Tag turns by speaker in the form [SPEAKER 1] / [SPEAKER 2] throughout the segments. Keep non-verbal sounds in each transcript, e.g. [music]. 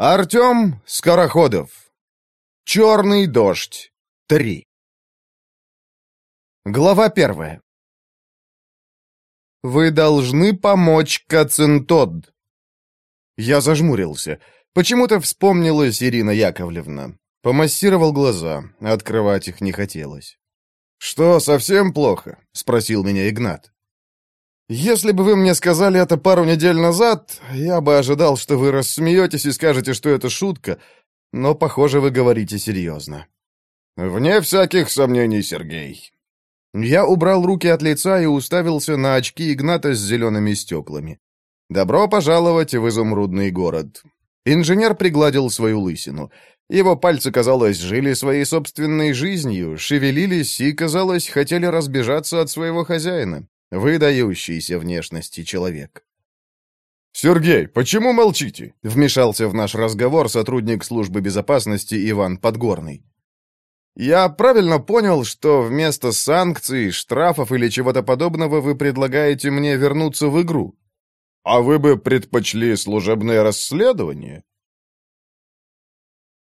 [SPEAKER 1] Артем Скороходов. Черный дождь. Три. Глава первая. «Вы должны помочь Кацинтод». Я зажмурился. Почему-то вспомнилась Ирина Яковлевна. Помассировал глаза, открывать их не хотелось. «Что, совсем плохо?» — спросил меня Игнат. «Если бы вы мне сказали это пару недель назад, я бы ожидал, что вы рассмеетесь и скажете, что это шутка, но, похоже, вы говорите серьезно». «Вне всяких сомнений, Сергей». Я убрал руки от лица и уставился на очки Игната с зелеными стеклами. «Добро пожаловать в изумрудный город». Инженер пригладил свою лысину. Его пальцы, казалось, жили своей собственной жизнью, шевелились и, казалось, хотели разбежаться от своего хозяина. Выдающийся внешности человек. «Сергей, почему молчите?» — вмешался в наш разговор сотрудник службы безопасности Иван Подгорный. «Я правильно понял, что вместо санкций, штрафов или чего-то подобного вы предлагаете мне вернуться в игру? А вы бы предпочли служебное расследование?»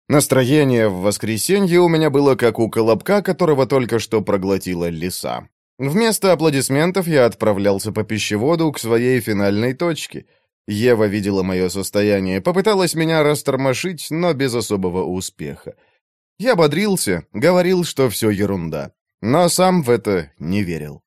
[SPEAKER 1] Настроение в воскресенье у меня было как у колобка, которого только что проглотила лиса. Вместо аплодисментов я отправлялся по пищеводу к своей финальной точке. Ева видела мое состояние, попыталась меня растормошить, но без особого успеха. Я бодрился, говорил, что все ерунда, но сам в это не верил.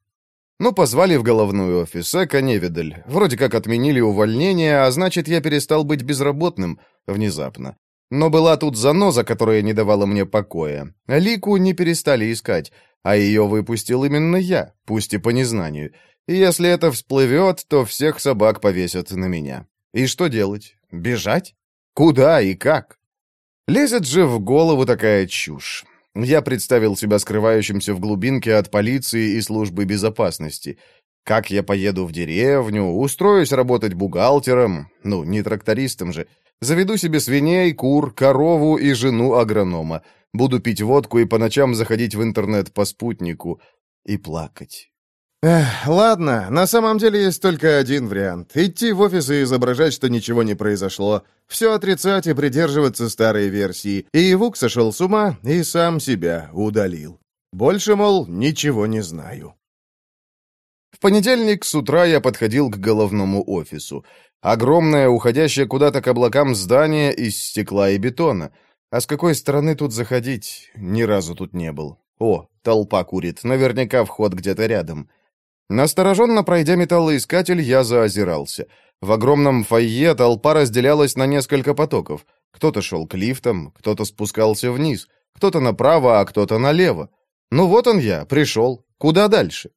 [SPEAKER 1] Ну, позвали в головной офис, эко невидаль. Вроде как отменили увольнение, а значит, я перестал быть безработным внезапно. Но была тут заноза, которая не давала мне покоя. Лику не перестали искать. А ее выпустил именно я, пусть и по незнанию. И если это всплывет, то всех собак повесят на меня. И что делать? Бежать? Куда и как? Лезет же в голову такая чушь. Я представил себя скрывающимся в глубинке от полиции и службы безопасности. Как я поеду в деревню, устроюсь работать бухгалтером, ну, не трактористом же, заведу себе свиней, кур, корову и жену агронома. Буду пить водку и по ночам заходить в интернет по спутнику и плакать. Эх, ладно, на самом деле есть только один вариант. Идти в офис и изображать, что ничего не произошло. Все отрицать и придерживаться старой версии. И Ивук сошел с ума и сам себя удалил. Больше, мол, ничего не знаю. Понедельник с утра я подходил к головному офису. Огромное, уходящее куда-то к облакам здание из стекла и бетона — а с какой стороны тут заходить? Ни разу тут не был. О, толпа курит. Наверняка вход где-то рядом. Настороженно пройдя металлоискатель, я заозирался. В огромном фойе толпа разделялась на несколько потоков. Кто-то шел к лифтам, кто-то спускался вниз, кто-то направо, а кто-то налево. Ну вот он я, пришел. Куда дальше?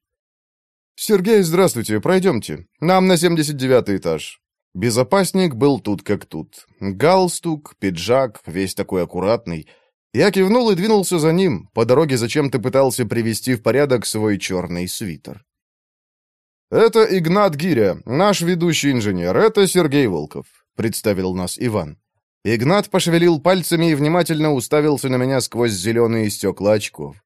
[SPEAKER 1] «Сергей, здравствуйте, пройдемте. Нам на 79 этаж. Безопасник был тут как тут. Галстук, пиджак, весь такой аккуратный. Я кивнул и двинулся за ним. По дороге зачем-то пытался привести в порядок свой черный свитер. «Это Игнат Гиря, наш ведущий инженер. Это Сергей Волков», — представил нас Иван. Игнат пошевелил пальцами и внимательно уставился на меня сквозь зеленые стекла очков.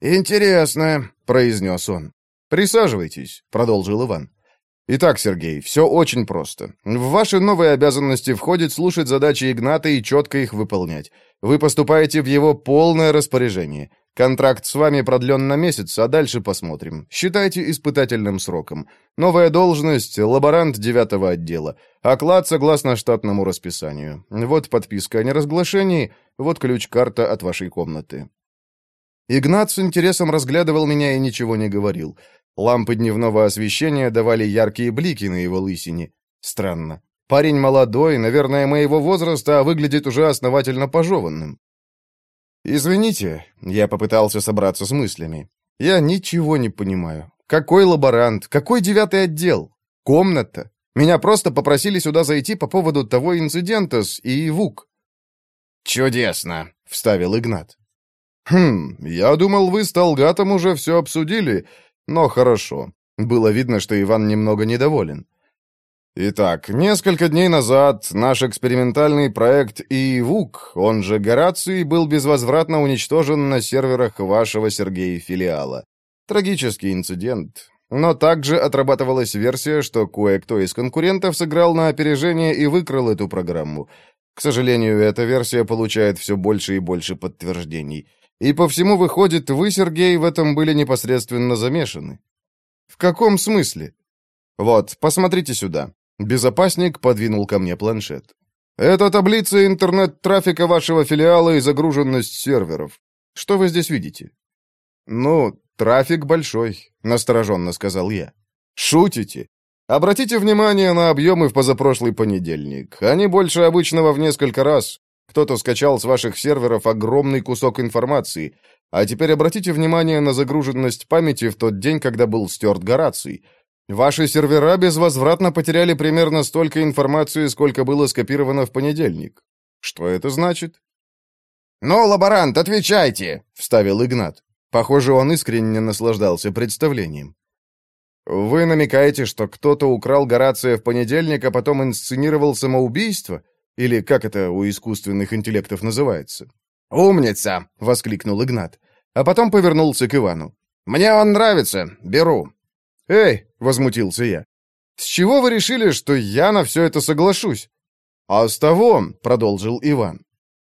[SPEAKER 1] «Интересно», — произнес он. «Присаживайтесь», — продолжил Иван. Итак, Сергей, все очень просто. В ваши новые обязанности входит слушать задачи Игната и четко их выполнять. Вы поступаете в его полное распоряжение. Контракт с вами продлен на месяц, а дальше посмотрим. Считайте испытательным сроком. Новая должность – лаборант девятого отдела. Оклад согласно штатному расписанию. Вот подписка о неразглашении, вот ключ-карта от вашей комнаты. Игнат с интересом разглядывал меня и ничего не говорил. Лампы дневного освещения давали яркие блики на его лысине. Странно. Парень молодой, наверное, моего возраста, а выглядит уже основательно пожеванным. «Извините», — я попытался собраться с мыслями. «Я ничего не понимаю. Какой лаборант? Какой девятый отдел? Комната? Меня просто попросили сюда зайти по поводу того инцидента с ИИВУК».
[SPEAKER 2] «Чудесно», — вставил Игнат.
[SPEAKER 1] «Хм, я думал, вы с Талгатом уже все обсудили. Но хорошо. Было видно, что Иван немного недоволен. Итак, несколько дней назад наш экспериментальный проект ИВУК, он же Гораций, был безвозвратно уничтожен на серверах вашего Сергея филиала. Трагический инцидент. Но также отрабатывалась версия, что кое-кто из конкурентов сыграл на опережение и выкрал эту программу. К сожалению, эта версия получает все больше и больше подтверждений. И по всему выходит, вы, Сергей, в этом были непосредственно замешаны. В каком смысле? Вот, посмотрите сюда. Безопасник подвинул ко мне планшет. Это таблица интернет-трафика вашего филиала и загруженность серверов. Что вы здесь видите? Ну, трафик большой, настороженно сказал я. Шутите? Обратите внимание на объемы в позапрошлый понедельник. Они больше обычного в несколько раз. Кто-то скачал с ваших серверов огромный кусок информации. А теперь обратите внимание на загруженность памяти в тот день, когда был стерт Гораций. Ваши сервера безвозвратно потеряли примерно столько информации, сколько было скопировано в понедельник. Что это значит?
[SPEAKER 2] «Ну, лаборант, отвечайте!» — вставил Игнат.
[SPEAKER 1] Похоже, он искренне наслаждался представлением. «Вы намекаете, что кто-то украл Горация в понедельник, а потом инсценировал самоубийство? Или как это у искусственных интеллектов называется?»
[SPEAKER 2] «Умница!» — воскликнул Игнат. А потом повернулся к Ивану. «Мне он нравится. Беру».
[SPEAKER 1] «Эй!» — возмутился я. «С чего вы решили, что я на все это соглашусь?» «А с того», — продолжил Иван,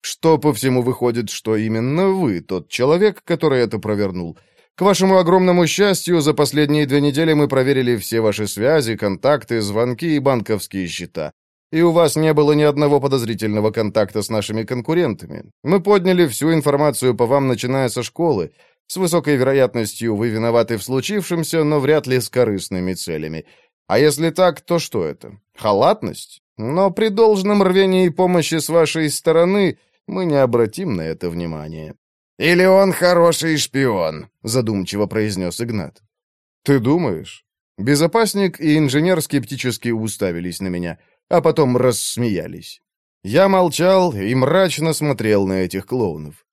[SPEAKER 1] «что по всему выходит, что именно вы тот человек, который это провернул. К вашему огромному счастью, за последние две недели мы проверили все ваши связи, контакты, звонки и банковские счета. И у вас не было ни одного подозрительного контакта с нашими конкурентами. Мы подняли всю информацию по вам, начиная со школы. С высокой вероятностью вы виноваты в случившемся, но вряд ли с корыстными целями. А если так, то что это? Халатность? Но при должном рвении и помощи с вашей стороны мы не обратим на это внимания.
[SPEAKER 2] «Или он хороший шпион», — задумчиво произнес Игнат.
[SPEAKER 1] «Ты думаешь?» Безопасник и инженер скептически уставились на меня, а потом рассмеялись. Я молчал и мрачно смотрел на этих клоунов.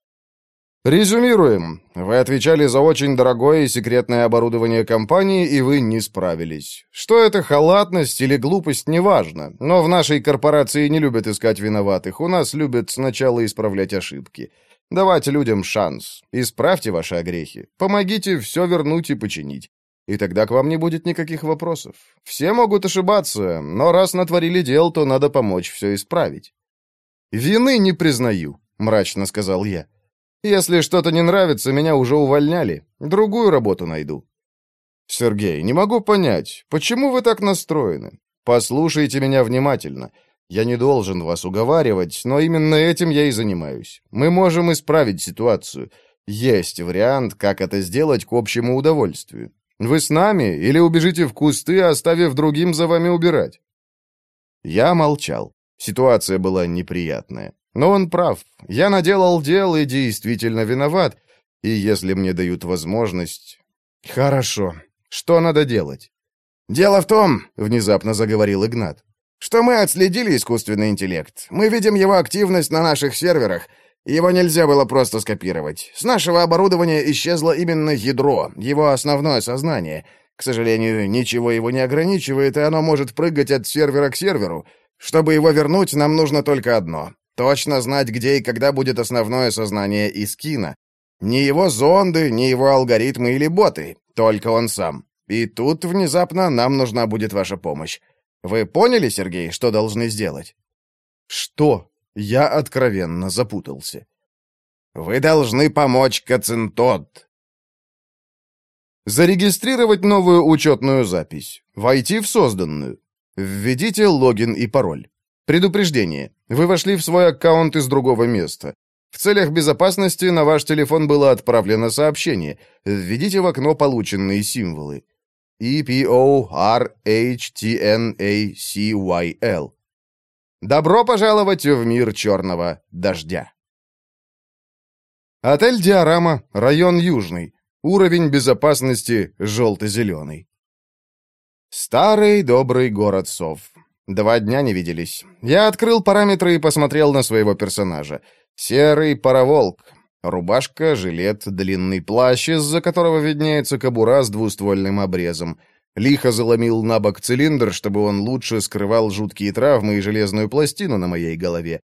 [SPEAKER 1] Резюмируем. Вы отвечали за очень дорогое и секретное оборудование компании, и вы не справились. Что это, халатность или глупость, неважно. Но в нашей корпорации не любят искать виноватых. У нас любят сначала исправлять ошибки. Давайте людям шанс. Исправьте ваши огрехи. Помогите все вернуть и починить. И тогда к вам не будет никаких вопросов. Все могут ошибаться, но раз натворили дел, то надо помочь все исправить. «Вины не признаю», — мрачно сказал я. «Если что-то не нравится, меня уже увольняли. Другую работу найду». «Сергей, не могу понять, почему вы так настроены? Послушайте меня внимательно. Я не должен вас уговаривать, но именно этим я и занимаюсь. Мы можем исправить ситуацию. Есть вариант, как это сделать к общему удовольствию. Вы с нами или убежите в кусты, оставив другим за вами убирать?» Я молчал. Ситуация была неприятная. Но он прав. Я наделал дел и действительно виноват. И если мне дают возможность... Хорошо. Что надо делать?
[SPEAKER 2] «Дело в том», — внезапно заговорил Игнат, что мы отследили искусственный интеллект. Мы видим его активность на наших серверах. Его нельзя было просто скопировать. С нашего оборудования исчезло именно ядро, его основное сознание. К сожалению, ничего его не ограничивает, и оно может прыгать от сервера к серверу. Чтобы его вернуть, нам нужно только одно — точно знать, где и когда будет основное сознание Искина. Не его зонды, не его алгоритмы или боты, только он сам. И тут внезапно нам нужна будет ваша помощь. Вы поняли, Сергей, что должны сделать?
[SPEAKER 1] Что? Я откровенно запутался.
[SPEAKER 2] Вы должны помочь Кацинтод.
[SPEAKER 1] Зарегистрировать новую учетную запись. Войти в созданную. Введите логин и пароль. Предупреждение. Вы вошли в свой аккаунт из другого места. В целях безопасности на ваш телефон было отправлено сообщение. Введите в окно полученные символы. E-P-O-R-H-T-N-A-C-Y-L. Добро пожаловать в мир черного дождя. Отель «Диорама», район Южный. Уровень безопасности желто-зеленый. Старый добрый город Сов. Два дня не виделись. Я открыл параметры и посмотрел на своего персонажа. Серый пароволк. Рубашка, жилет, длинный плащ, из-за которого виднеется кобура с двуствольным обрезом. Лихо заломил на бок цилиндр, чтобы он лучше скрывал жуткие травмы и железную пластину на моей голове.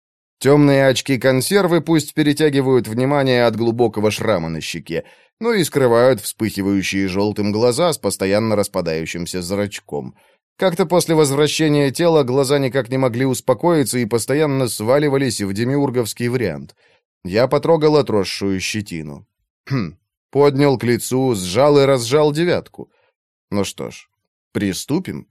[SPEAKER 1] Темные очки-консервы пусть перетягивают внимание от глубокого шрама на щеке, но и скрывают вспыхивающие желтым глаза с постоянно распадающимся зрачком. Как-то после возвращения тела глаза никак не могли успокоиться и постоянно сваливались в демиурговский вариант. Я потрогал отросшую щетину. Хм, поднял к лицу, сжал и разжал девятку. Ну что ж, приступим.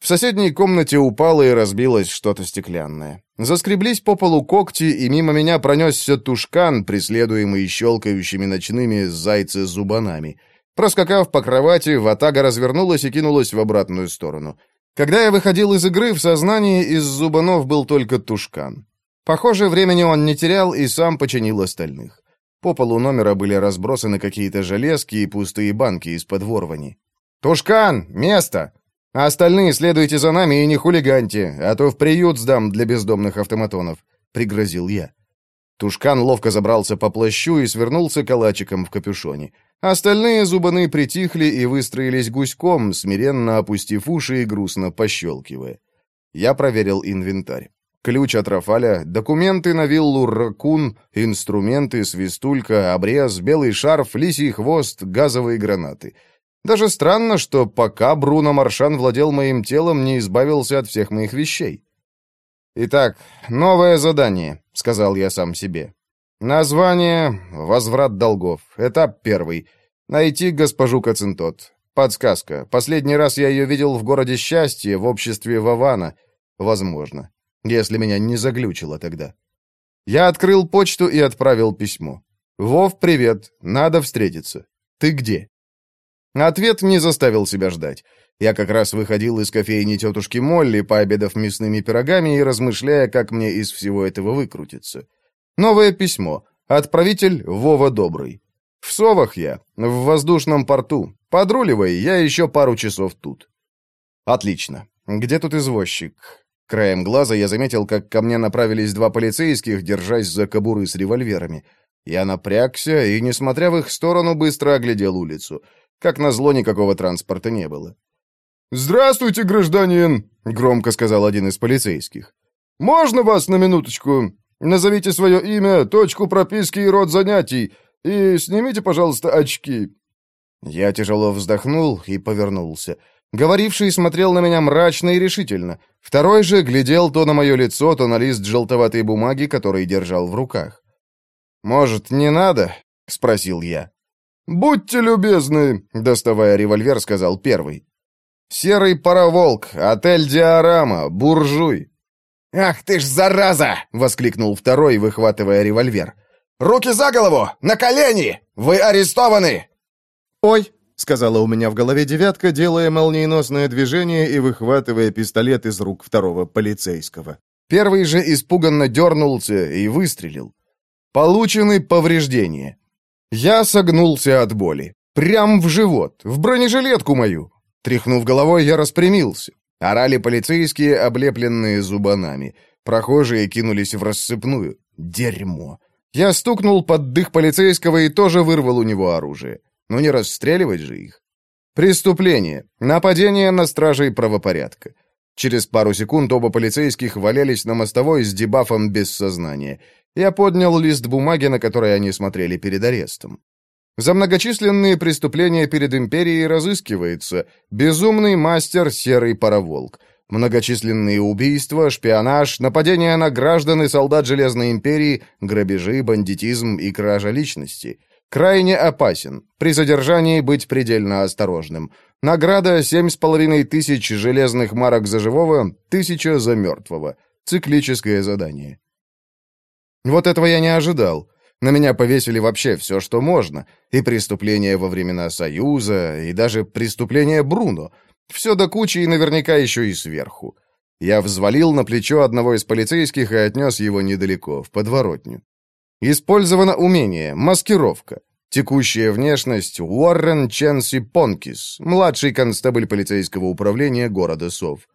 [SPEAKER 1] В соседней комнате упало и разбилось что-то стеклянное. Заскреблись по полу когти, и мимо меня пронесся тушкан, преследуемый щелкающими ночными зайцы-зубанами. Проскакав по кровати, ватага развернулась и кинулась в обратную сторону. Когда я выходил из игры, в сознании из зубанов был только тушкан. Похоже, времени он не терял и сам починил остальных. По полу номера были разбросаны какие-то железки и пустые банки из-под ворвани. «Тушкан! Место!» А остальные следуйте за нами и не хулиганьте, а то в приют сдам для бездомных автоматонов», — пригрозил я. Тушкан ловко забрался по плащу и свернулся калачиком в капюшоне. Остальные зубаны притихли и выстроились гуськом, смиренно опустив уши и грустно пощелкивая. Я проверил инвентарь. Ключ от Рафаля, документы на виллу Ракун, инструменты, свистулька, обрез, белый шарф, лисий хвост, газовые гранаты — даже странно, что пока Бруно Маршан владел моим телом, не избавился от всех моих вещей. «Итак, новое задание», — сказал я сам себе. «Название — «Возврат долгов». Этап первый. Найти госпожу Кацинтот. Подсказка. Последний раз я ее видел в городе Счастье, в обществе Вавана. Возможно. Если меня не заглючило тогда. Я открыл почту и отправил письмо. «Вов, привет. Надо встретиться. Ты где?» Ответ не заставил себя ждать. Я как раз выходил из кофейни тетушки Молли, пообедав мясными пирогами и размышляя, как мне из всего этого выкрутиться. Новое письмо. Отправитель Вова Добрый. В Совах я, в воздушном порту. Подруливай, я еще пару часов тут. Отлично. Где тут извозчик? Краем глаза я заметил, как ко мне направились два полицейских, держась за кобуры с револьверами. Я напрягся и, несмотря в их сторону, быстро оглядел улицу. Как назло, никакого транспорта не было. «Здравствуйте, гражданин!» — громко сказал один из полицейских. «Можно вас на минуточку? Назовите свое имя, точку прописки и род занятий, и снимите, пожалуйста, очки». Я тяжело вздохнул и повернулся. Говоривший смотрел на меня мрачно и решительно. Второй же глядел то на мое лицо, то на лист желтоватой бумаги, который держал в руках. «Может, не надо?» — спросил я. «Будьте любезны», — доставая револьвер, сказал первый. «Серый пароволк, отель Диорама, буржуй».
[SPEAKER 2] «Ах ты ж зараза!» — воскликнул второй, выхватывая револьвер. «Руки за голову! На колени! Вы арестованы!»
[SPEAKER 1] «Ой!» — сказала у меня в голове девятка, делая молниеносное движение и выхватывая пистолет из рук второго полицейского. Первый же испуганно дернулся и выстрелил. Получены повреждения. Я согнулся от боли. Прям в живот, в бронежилетку мою. Тряхнув головой, я распрямился. Орали полицейские, облепленные зубанами. Прохожие кинулись в рассыпную. Дерьмо. Я стукнул под дых полицейского и тоже вырвал у него оружие. Ну не расстреливать же их. Преступление. Нападение на стражей правопорядка. Через пару секунд оба полицейских валялись на мостовой с дебафом без сознания. Я поднял лист бумаги, на который они смотрели перед арестом. За многочисленные преступления перед империей разыскивается безумный мастер Серый Пароволк. Многочисленные убийства, шпионаж, нападения на граждан и солдат Железной империи, грабежи, бандитизм и кража личности. Крайне опасен. При задержании быть предельно осторожным. Награда семь с половиной тысяч железных марок за живого, тысяча за мертвого. Циклическое задание. Вот этого я не ожидал. На меня повесили вообще все, что можно. И преступления во времена Союза, и даже преступления Бруно. Все до кучи и наверняка еще и сверху. Я взвалил на плечо одного из полицейских и отнес его недалеко, в подворотню. Использовано умение «Маскировка». Текущая внешность Уоррен Ченси Понкис, младший констебль полицейского управления города Сов.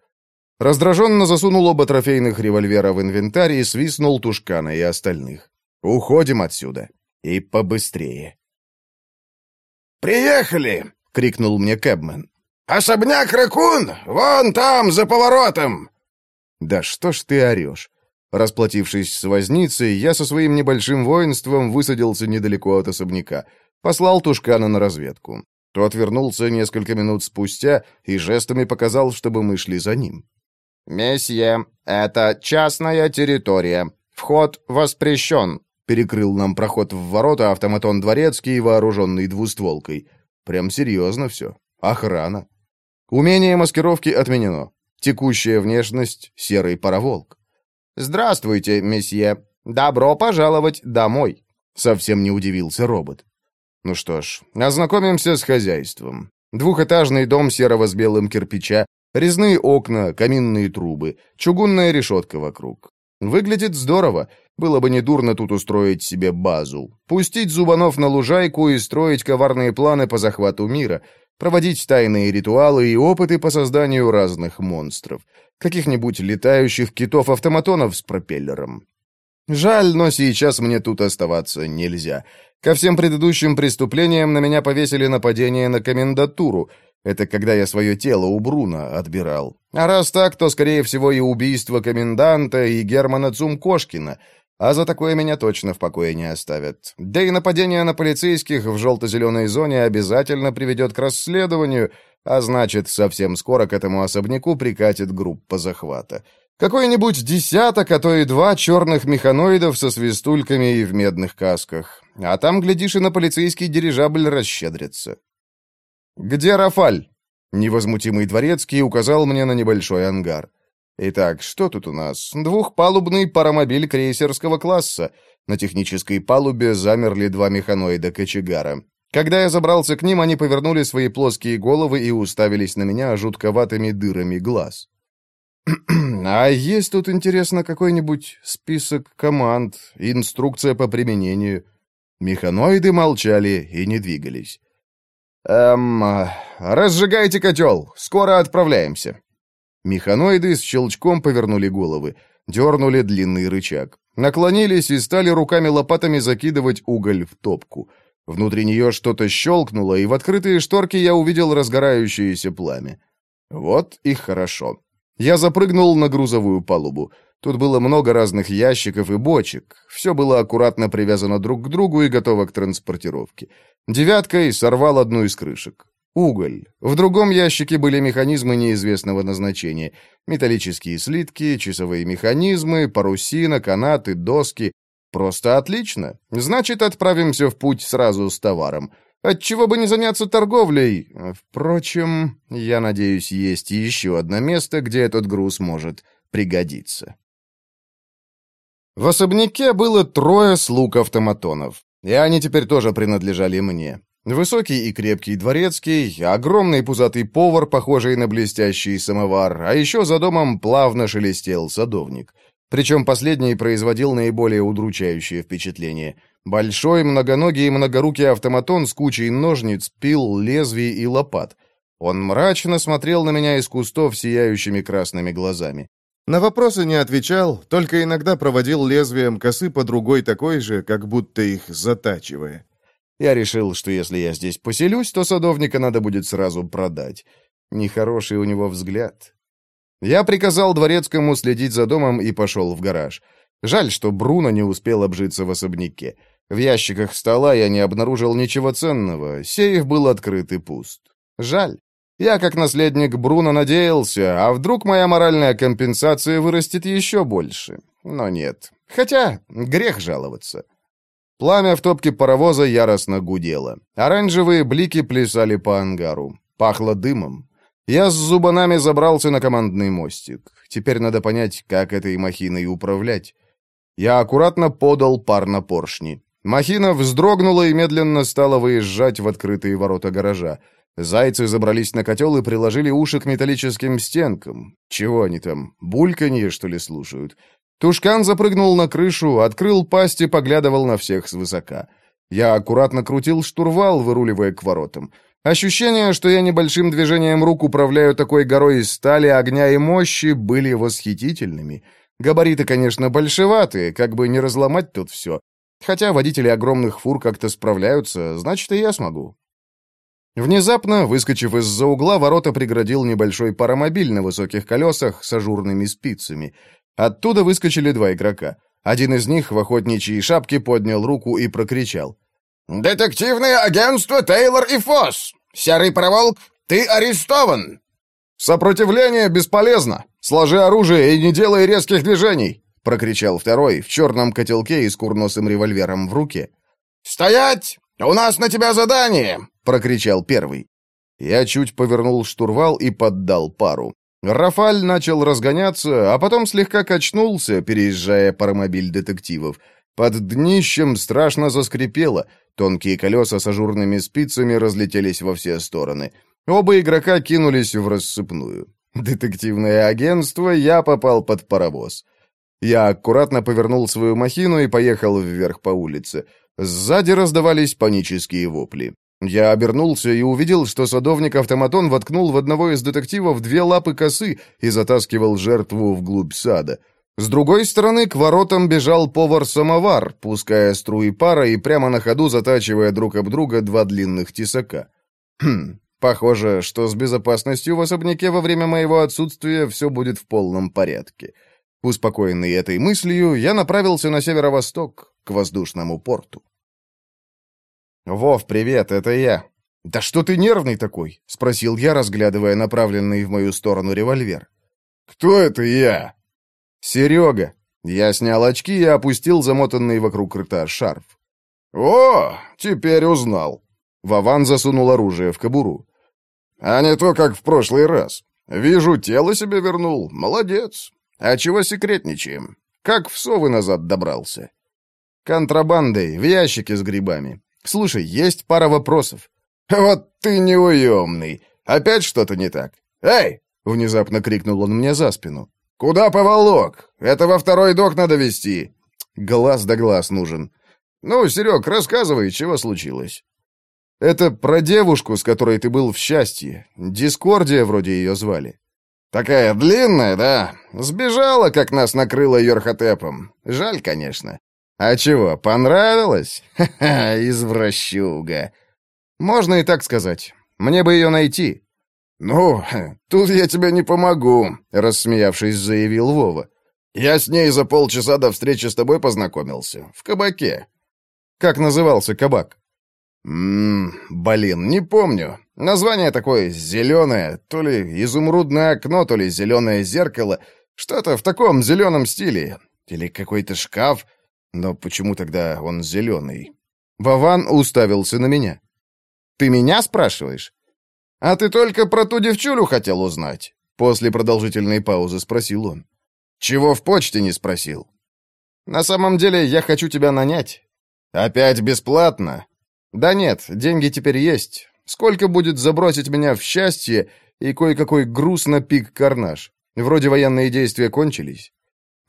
[SPEAKER 1] Раздраженно засунул оба трофейных револьвера в инвентарь и свистнул Тушкана и остальных. «Уходим отсюда. И побыстрее».
[SPEAKER 2] «Приехали!» — крикнул мне Кэбмен. «Особняк Ракун! Вон там, за поворотом!»
[SPEAKER 1] «Да что ж ты орешь?» Расплатившись с возницей, я со своим небольшим воинством высадился недалеко от особняка. Послал Тушкана на разведку. Тот вернулся несколько минут спустя и жестами показал, чтобы мы шли за ним.
[SPEAKER 2] «Месье, это частная территория. Вход воспрещен», — перекрыл нам проход в ворота автоматон дворецкий, вооруженный двустволкой. Прям серьезно все. Охрана. Умение маскировки отменено. Текущая внешность — серый пароволк. «Здравствуйте, месье. Добро пожаловать домой», — совсем не удивился робот. Ну что ж, ознакомимся с хозяйством. Двухэтажный дом серого с белым кирпича, резные окна, каминные трубы, чугунная решетка вокруг. Выглядит здорово. Было бы недурно тут устроить себе базу. Пустить зубанов на лужайку и строить коварные планы по захвату мира. Проводить тайные ритуалы и опыты по созданию разных монстров. Каких-нибудь летающих китов-автоматонов с пропеллером. Жаль, но сейчас мне тут оставаться нельзя. Ко всем предыдущим преступлениям на меня повесили нападение на комендатуру. Это когда я свое тело у Бруна отбирал. А раз так, то, скорее всего, и убийство коменданта, и Германа Цумкошкина. А за такое меня точно в покое не оставят. Да и нападение на полицейских в желто-зеленой зоне обязательно приведет к расследованию, а значит, совсем скоро к этому особняку прикатит группа захвата. Какой-нибудь десяток, а то и два черных механоидов со свистульками и в медных касках. А там, глядишь, и на полицейский дирижабль расщедрится. «Где Рафаль?» Невозмутимый дворецкий указал мне на небольшой ангар. «Итак, что тут у нас? Двухпалубный паромобиль крейсерского класса. На технической палубе замерли два механоида кочегара. Когда я забрался к ним, они повернули свои плоские головы и уставились на меня жутковатыми дырами глаз. [clears throat] «А есть тут, интересно, какой-нибудь список команд, инструкция по применению?» Механоиды молчали и не двигались. «Эм, разжигайте котел, скоро отправляемся». Механоиды с щелчком повернули головы, дернули длинный рычаг, наклонились и стали руками-лопатами закидывать уголь в топку. Внутри нее что-то щелкнуло, и в открытые шторки я увидел разгорающееся пламя. Вот и хорошо. Я запрыгнул на грузовую палубу. Тут было много разных ящиков и бочек. Все было аккуратно привязано друг к другу и готово к транспортировке. Девяткой сорвал одну из крышек. Уголь. В другом ящике были механизмы неизвестного назначения. Металлические слитки, часовые механизмы, парусина, канаты, доски. Просто отлично. Значит, отправимся в путь сразу с товаром. Отчего бы не заняться торговлей? Впрочем, я надеюсь, есть еще одно место, где этот груз может пригодиться. В особняке было трое слуг-автоматонов, и они теперь тоже принадлежали мне. Высокий и крепкий дворецкий, огромный пузатый повар, похожий на блестящий самовар, а еще за домом плавно шелестел садовник. Причем последний производил наиболее удручающее впечатление — Большой, многоногий и многорукий автоматон с кучей ножниц, пил, лезвий и лопат. Он мрачно смотрел на меня из кустов сияющими красными глазами. На вопросы не отвечал, только иногда проводил лезвием косы по другой такой же, как будто их затачивая. Я решил, что если я здесь поселюсь, то садовника надо будет сразу продать. Нехороший у него взгляд. Я приказал дворецкому следить за домом и пошел в гараж. Жаль, что Бруно не успел обжиться в особняке. В ящиках стола я не обнаружил ничего ценного, сейф был открыт и пуст. Жаль. Я, как наследник Бруно, надеялся, а вдруг моя моральная компенсация вырастет еще больше. Но нет. Хотя грех жаловаться. Пламя в топке паровоза яростно гудело. Оранжевые блики плясали по ангару. Пахло дымом. Я с зубанами забрался на командный мостик. Теперь надо понять, как этой махиной управлять. Я аккуратно подал пар на поршни. Махина вздрогнула и медленно стала выезжать в открытые ворота гаража. Зайцы забрались на котел и приложили уши к металлическим стенкам. Чего они там, бульканье, что ли, слушают? Тушкан запрыгнул на крышу, открыл пасть и поглядывал на всех свысока. Я аккуратно крутил штурвал, выруливая к воротам. Ощущение, что я небольшим движением рук управляю такой горой из стали, огня и мощи, были восхитительными. Габариты, конечно, большеватые, как бы не разломать тут все. Хотя водители огромных фур как-то справляются, значит, и я смогу. Внезапно, выскочив из-за угла, ворота преградил небольшой паромобиль на высоких колесах с ажурными спицами. Оттуда выскочили два игрока. Один из них в охотничьей шапке поднял руку и прокричал.
[SPEAKER 3] «Детективное агентство Тейлор и Фосс!
[SPEAKER 2] Серый проволк, ты арестован!»
[SPEAKER 1] «Сопротивление бесполезно! Сложи оружие и не делай резких движений!» — прокричал второй в черном котелке и с курносым револьвером в руке.
[SPEAKER 2] «Стоять! У нас на тебя задание!» — прокричал первый.
[SPEAKER 1] Я чуть повернул штурвал и поддал пару. Рафаль начал разгоняться, а потом слегка качнулся, переезжая паромобиль детективов. Под днищем страшно заскрипело, тонкие колеса с ажурными спицами разлетелись во все стороны. Оба игрока кинулись в рассыпную. Детективное агентство, я попал под паровоз. Я аккуратно повернул свою махину и поехал вверх по улице. Сзади раздавались панические вопли. Я обернулся и увидел, что садовник-автоматон воткнул в одного из детективов две лапы косы и затаскивал жертву вглубь сада. С другой стороны к воротам бежал повар-самовар, пуская струи пара и прямо на ходу затачивая друг об друга два длинных тесака. Хм, похоже, что с безопасностью в особняке во время моего отсутствия все будет в полном порядке. Успокоенный этой мыслью, я направился на северо-восток, к воздушному порту. «Вов, привет, это я». «Да что ты нервный такой?» — спросил я, разглядывая направленный в мою сторону револьвер.
[SPEAKER 2] «Кто это я?»
[SPEAKER 1] «Серега». Я снял очки и опустил замотанный вокруг рта шарф.
[SPEAKER 2] «О, теперь узнал».
[SPEAKER 1] Вован засунул оружие в кобуру.
[SPEAKER 2] «А не то, как в прошлый раз. Вижу, тело себе вернул. Молодец. А чего секретничаем? Как в совы назад добрался?»
[SPEAKER 1] «Контрабандой, в ящике с грибами. Слушай, есть пара вопросов.
[SPEAKER 2] Вот ты неуемный. Опять что-то не так? Эй! Внезапно крикнул он мне за спину. Куда поволок? Это во второй док надо вести.
[SPEAKER 1] Глаз да глаз нужен.
[SPEAKER 2] Ну, Серег, рассказывай, чего случилось.
[SPEAKER 1] Это про девушку, с которой ты был в счастье. Дискордия вроде ее звали.
[SPEAKER 2] Такая длинная, да? Сбежала, как нас накрыло Йорхотепом. Жаль, конечно. «А чего, понравилось? Ха-ха, [laughs] извращуга!»
[SPEAKER 1] «Можно и так сказать. Мне бы ее найти».
[SPEAKER 2] «Ну, тут я тебе не помогу», — рассмеявшись, заявил Вова. «Я с ней за полчаса до встречи с тобой познакомился. В кабаке».
[SPEAKER 1] «Как назывался кабак?»
[SPEAKER 2] «Ммм, блин, не помню. Название такое зеленое, то ли изумрудное окно, то ли зеленое зеркало. Что-то в таком зеленом стиле. Или какой-то шкаф. Но почему тогда он зеленый?
[SPEAKER 1] Вован уставился на меня. «Ты меня спрашиваешь?»
[SPEAKER 2] «А ты только про ту девчулю хотел узнать?» После продолжительной паузы спросил он. «Чего в почте не спросил?»
[SPEAKER 1] «На самом деле я хочу тебя нанять».
[SPEAKER 2] «Опять бесплатно?»
[SPEAKER 1] «Да нет, деньги теперь есть. Сколько будет забросить меня в счастье и кое-какой груз на пик карнаж? Вроде военные действия кончились».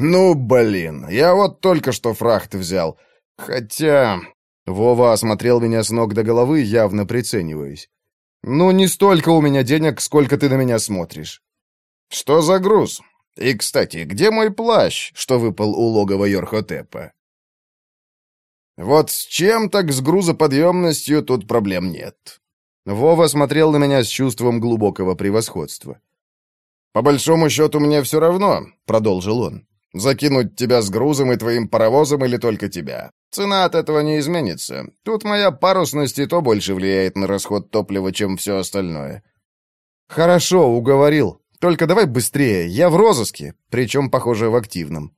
[SPEAKER 2] «Ну, блин, я вот только что фрахт взял. Хотя...»
[SPEAKER 1] Вова осмотрел меня с ног до головы, явно прицениваясь. «Ну, не столько у меня денег, сколько ты на меня смотришь».
[SPEAKER 2] «Что за груз? И, кстати, где мой плащ, что выпал у логова Йорхотепа?» «Вот с чем так с грузоподъемностью тут проблем нет».
[SPEAKER 1] Вова смотрел на меня с чувством глубокого превосходства.
[SPEAKER 2] «По большому счету мне все равно», — продолжил он. Закинуть тебя с грузом и твоим паровозом или только тебя. Цена от этого не изменится. Тут моя парусность и то больше влияет на расход топлива, чем все остальное».
[SPEAKER 1] «Хорошо, уговорил. Только давай быстрее. Я в розыске, причем, похоже, в активном».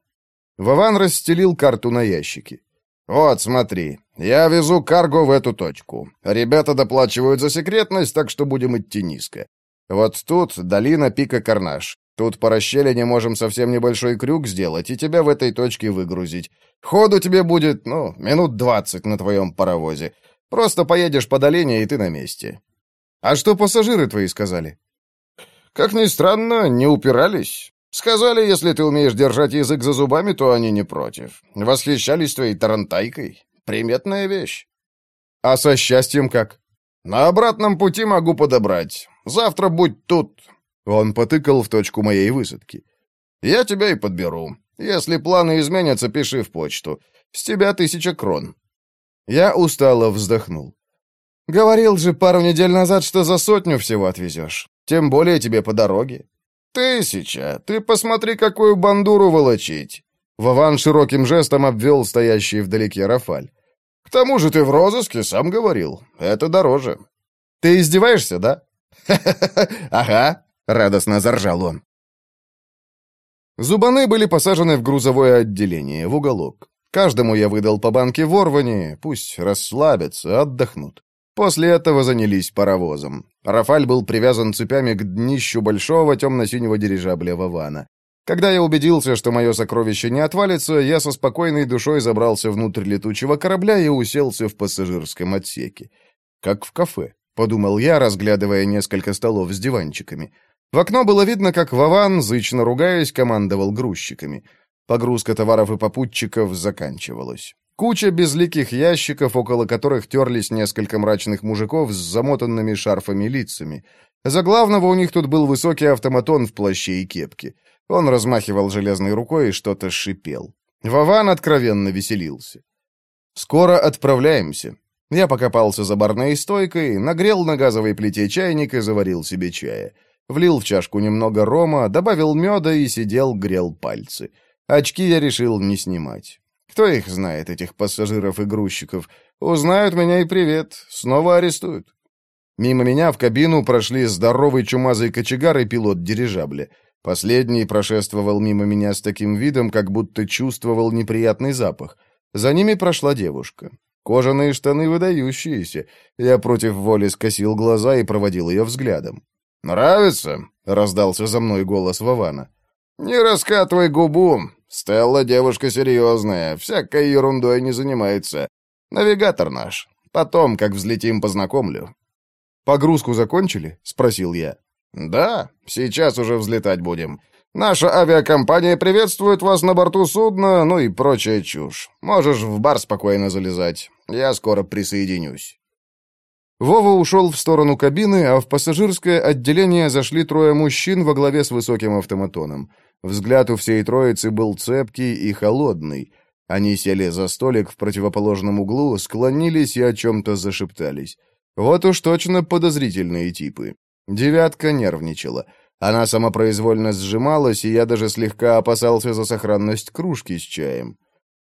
[SPEAKER 1] Вован расстелил карту на ящике.
[SPEAKER 2] «Вот, смотри. Я везу карго в эту точку. Ребята доплачивают за секретность, так что будем идти низко. Вот тут долина пика Карнаш. Тут по расщелине можем совсем небольшой крюк сделать и тебя в этой точке выгрузить. Ходу тебе будет, ну, минут двадцать на твоем паровозе. Просто поедешь по долине, и ты на месте.
[SPEAKER 1] А что пассажиры твои сказали?
[SPEAKER 2] Как ни странно, не упирались. Сказали, если ты умеешь держать язык за зубами, то они не против. Восхищались твоей тарантайкой. Приметная вещь.
[SPEAKER 1] А со счастьем как?
[SPEAKER 2] На обратном пути могу подобрать. Завтра будь тут.
[SPEAKER 1] Он потыкал в точку моей высадки.
[SPEAKER 2] «Я тебя и подберу. Если планы изменятся, пиши в почту. С тебя тысяча крон».
[SPEAKER 1] Я устало вздохнул. «Говорил же пару недель назад, что за сотню всего отвезешь. Тем более тебе по дороге».
[SPEAKER 2] «Тысяча? Ты посмотри, какую бандуру волочить!»
[SPEAKER 1] Вован широким жестом обвел стоящий вдалеке Рафаль.
[SPEAKER 2] «К тому же ты в розыске, сам говорил. Это дороже».
[SPEAKER 1] Ты издеваешься, да?» [laughs]
[SPEAKER 2] «Ага», — радостно заржал он.
[SPEAKER 1] Зубаны были посажены в грузовое отделение, в уголок. Каждому я выдал по банке ворвани, пусть расслабятся, отдохнут. После этого занялись паровозом. Рафаль был привязан цепями к днищу большого темно-синего дирижабля Вавана. Когда я убедился, что мое сокровище не отвалится, я со спокойной душой забрался внутрь летучего корабля и уселся в пассажирском отсеке. Как в кафе, подумал я, разглядывая несколько столов с диванчиками. В окно было видно, как Вован, зычно ругаясь, командовал грузчиками. Погрузка товаров и попутчиков заканчивалась. Куча безликих ящиков, около которых терлись несколько мрачных мужиков с замотанными шарфами лицами. За главного у них тут был высокий автоматон в плаще и кепке. Он размахивал железной рукой и что-то шипел. Вован откровенно веселился. «Скоро отправляемся». Я покопался за барной стойкой, нагрел на газовой плите чайник и заварил себе чая. Влил в чашку немного рома, добавил меда и сидел, грел пальцы. Очки я решил не снимать. Кто их знает, этих пассажиров и грузчиков? Узнают меня и привет. Снова арестуют. Мимо меня в кабину прошли здоровый чумазый кочегар и пилот дирижабля. Последний прошествовал мимо меня с таким видом, как будто чувствовал неприятный запах. За ними прошла девушка. Кожаные штаны выдающиеся. Я против воли скосил глаза и проводил ее взглядом. «Нравится?» — раздался за мной голос Вована. «Не раскатывай губу. Стелла девушка серьезная, всякой ерундой не занимается. Навигатор наш. Потом, как взлетим, познакомлю». «Погрузку закончили?» — спросил я.
[SPEAKER 2] «Да, сейчас уже взлетать будем. Наша авиакомпания приветствует вас на борту судна, ну и прочая чушь. Можешь в бар спокойно залезать. Я скоро присоединюсь».
[SPEAKER 1] Вова ушел в сторону кабины, а в пассажирское отделение зашли трое мужчин во главе с высоким автоматоном. Взгляд у всей троицы был цепкий и холодный. Они сели за столик в противоположном углу, склонились и о чем-то зашептались. Вот уж точно подозрительные типы. Девятка нервничала. Она самопроизвольно сжималась, и я даже слегка опасался за сохранность кружки с чаем.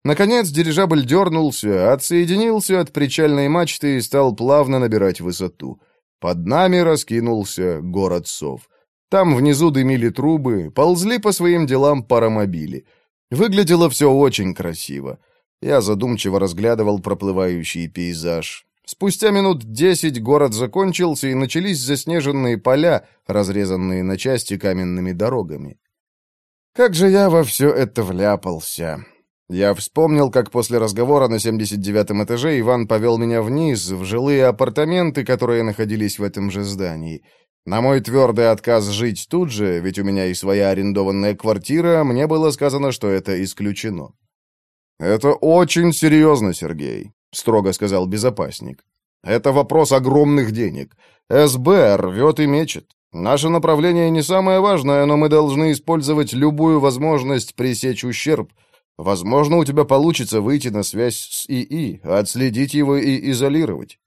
[SPEAKER 1] Наконец дирижабль дернулся, отсоединился от причальной мачты и стал плавно набирать высоту. Под нами раскинулся город сов. Там внизу дымили трубы, ползли по своим делам паромобили. Выглядело все очень красиво. Я задумчиво разглядывал проплывающий пейзаж. Спустя минут десять город закончился, и начались заснеженные поля, разрезанные на части каменными дорогами. Как же я во все это вляпался. Я вспомнил, как после разговора на 79-м этаже Иван повел меня вниз, в жилые апартаменты, которые находились в этом же здании. На мой твердый отказ жить тут же, ведь у меня и своя арендованная квартира, мне было сказано, что это исключено. «Это очень серьезно, Сергей», — строго сказал безопасник. «Это вопрос огромных денег. СБ рвет и мечет. Наше направление не самое важное, но мы должны использовать любую возможность пресечь ущерб. Возможно, у тебя получится выйти на связь с ИИ, отследить его и изолировать.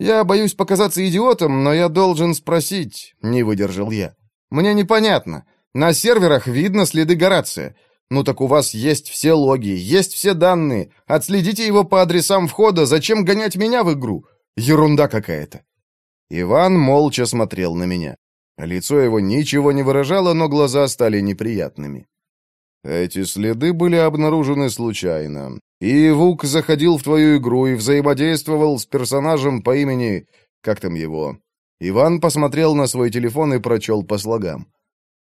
[SPEAKER 1] «Я боюсь показаться идиотом, но я должен спросить», — не выдержал я. «Мне непонятно. На серверах видно следы Горация. Ну так у вас есть все логи, есть все данные. Отследите его по адресам входа. Зачем гонять меня в игру? Ерунда какая-то». Иван молча смотрел на меня. Лицо его ничего не выражало, но глаза стали неприятными. Эти следы были обнаружены случайно. И Вук заходил в твою игру и взаимодействовал с персонажем по имени... Как там его? Иван посмотрел на свой телефон и прочел по слогам.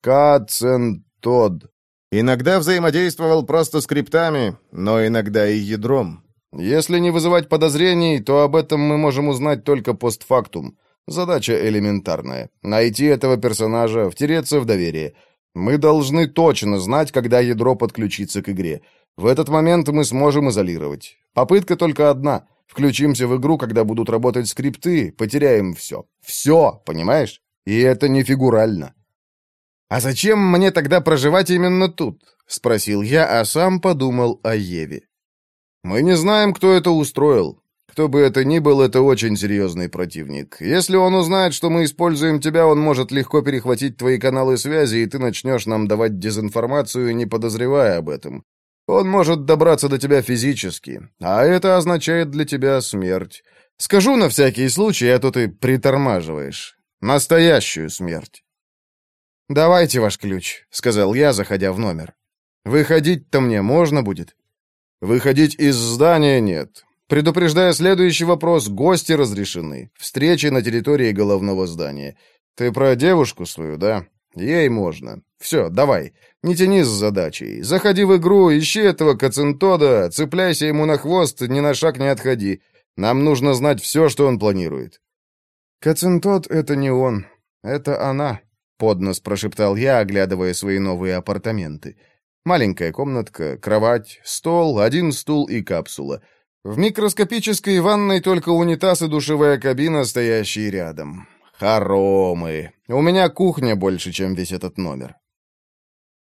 [SPEAKER 1] Кацен Тод. Иногда взаимодействовал просто скриптами, но иногда и ядром. Если не вызывать подозрений, то об этом мы можем узнать только постфактум. Задача элементарная. Найти этого персонажа, втереться в доверие. Мы должны точно знать, когда ядро подключится к игре. В этот момент мы сможем изолировать. Попытка только одна. Включимся в игру, когда будут работать скрипты, потеряем все. Все, понимаешь? И это не фигурально. «А зачем мне тогда проживать именно тут?» — спросил я, а сам подумал о Еве. «Мы не знаем, кто это устроил. Кто бы это ни был, это очень серьезный противник. Если он узнает, что мы используем тебя, он может легко перехватить твои каналы связи, и ты начнешь нам давать дезинформацию, не подозревая об этом. Он может добраться до тебя физически, а это означает для тебя смерть. Скажу на всякий случай, а то ты притормаживаешь. Настоящую смерть. «Давайте ваш ключ», — сказал я, заходя в номер. «Выходить-то мне можно будет?» «Выходить из здания нет. Предупреждая следующий вопрос, гости разрешены. Встречи на территории головного здания. Ты про девушку свою, да? Ей можно. Все, давай. Не тяни с задачей. Заходи в игру, ищи этого Кацинтода, цепляйся ему на хвост, ни на шаг не отходи. Нам нужно знать все, что он планирует». «Кацинтод — это не он. Это она», — поднос прошептал я, оглядывая свои новые апартаменты. Маленькая комнатка, кровать, стол, один стул и капсула. В микроскопической ванной только унитаз и душевая кабина, стоящие рядом. Хоромы. У меня кухня больше, чем весь этот номер.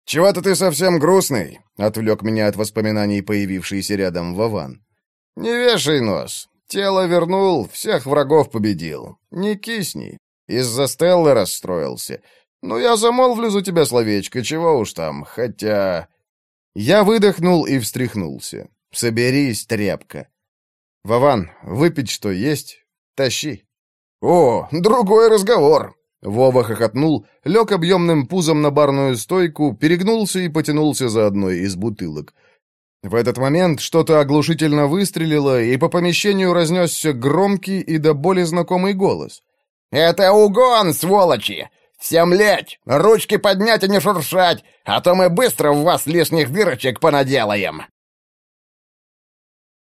[SPEAKER 2] «Чего-то ты совсем грустный», —
[SPEAKER 1] отвлек меня от воспоминаний, появившийся рядом Вован.
[SPEAKER 2] «Не вешай нос. Тело вернул, всех врагов победил. Не кисни. Из-за Стеллы расстроился. Ну, я замолвлю за тебя словечко, чего уж там, хотя...»
[SPEAKER 1] Я выдохнул и встряхнулся. «Соберись, тряпка». «Вован, выпить что есть? Тащи».
[SPEAKER 2] «О, другой разговор!»
[SPEAKER 1] Вова хохотнул, лег объемным пузом на барную стойку, перегнулся и потянулся за одной из бутылок. В этот момент что-то оглушительно выстрелило, и по помещению разнесся громкий и до боли знакомый голос.
[SPEAKER 2] «Это угон, сволочи! Всем лечь! Ручки поднять и не шуршать, а то мы быстро в вас лишних дырочек понаделаем!»